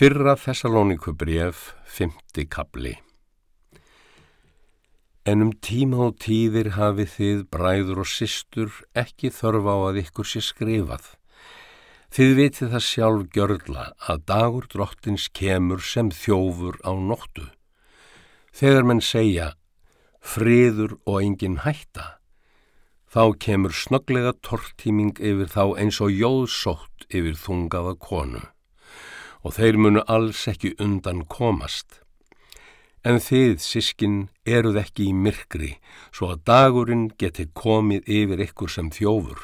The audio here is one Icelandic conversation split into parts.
Fyrra Þessalóniku bref, fymti kabli. En um tíma og tíðir hafið þið, bræður og systur, ekki þörfa á að ykkur sé skrifað. Þið vitið það sjálf gjörla að dagur drottins kemur sem þjófur á nóttu. Þegar menn segja friður og engin hætta, þá kemur snöglega tortíming yfir þá eins og jóðsótt yfir þungaða konu og þeir munu alls ekki undan komast. En þið, sískin, eruð ekki í myrkri, svo að dagurinn geti komið yfir ykkur sem þjófur.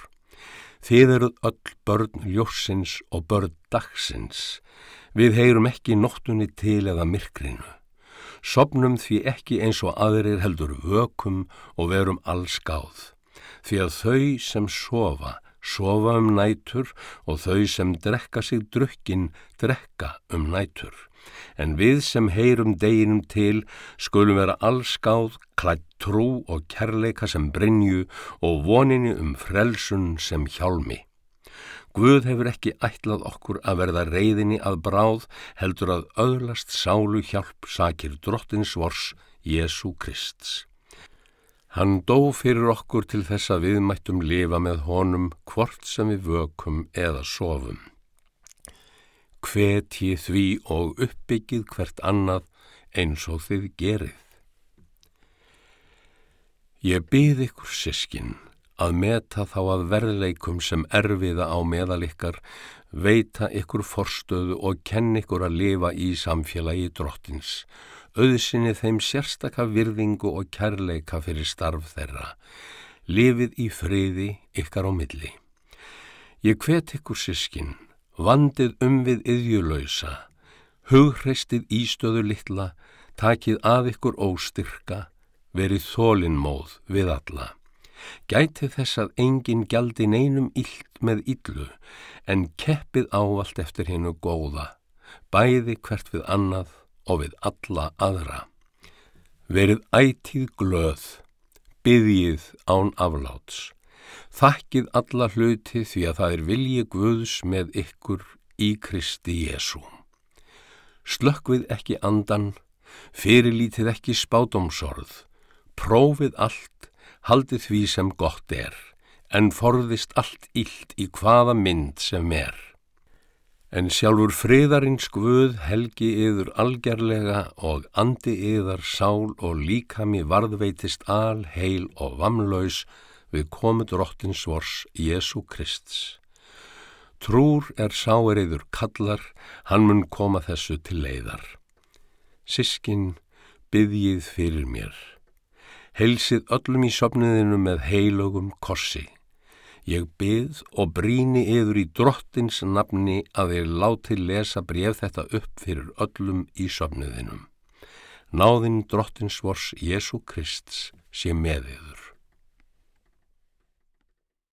Þið eruð öll börn ljósins og börn dagsins. Við heyrum ekki nóttunni til eða myrkrinu. Sopnum því ekki eins og aðrir heldur vökum og verum alls gáð. Því að þau sem sofa sofa um nætur og þau sem drekka sig drukkin drekka um nætur. En við sem heyrum deginum til skulum vera allskáð, klætt trú og kærleika sem brinju og voninni um frelsun sem hjálmi. Guð hefur ekki ætlað okkur að verða reyðinni að bráð heldur að öðlast sálu hjálp sakir drottins vors Jésu Krists. Hann dó fyrir okkur til þess að við mættum lifa með honum hvort sem við vökum eða sofum. Hvetji því og uppbyggið hvert annað eins og þið gerið. Ég byð ykkur sískin að meta þá að verðleikum sem erfiða á meðalikkar, veita ykkur forstöðu og kenn ykkur að lifa í samfélagi drottins auðsinni þeim sérstaka virðingu og kærleika fyrir starf þeirra, lifið í friði ykkar á milli. Ég hvet ykkur sískin, vandið um við yðjulöysa, hugreistið ístöðu litla, takið að ykkur óstyrka, verið þólinnmóð við alla. Gæti þess að enginn gjaldi neinum illt með illu, en keppið ávalt eftir hennu góða, bæði hvert við annað og við alla aðra. Verið ætíð glöð, byggið án afláts. Þakkið alla hluti því að það er vilji Guðs með ykkur í Kristi Jésu. Slökkvið ekki andan, fyrirlítið ekki spátumsorð, prófið allt, haldið því sem gott er, en forðist allt illt í hvaða mynd sem er. En sjálfur friðarins guð helgi yður algerlega og andi yðar sál og líkami varðveitist al, heil og vamlaus við komut rottins vors Jésu Krists. Trúr er sáir yður kallar, hann mun koma þessu til leiðar. Sískin, byggjið fyrir mér. Helsið öllum í sopniðinu með heilögum kossi. Ég byð og bríni yður í drottins nafni að þeir láti lesa bref þetta upp fyrir öllum í söfniðinum. Náðinn drottins vors Jésu Krist sé með yður.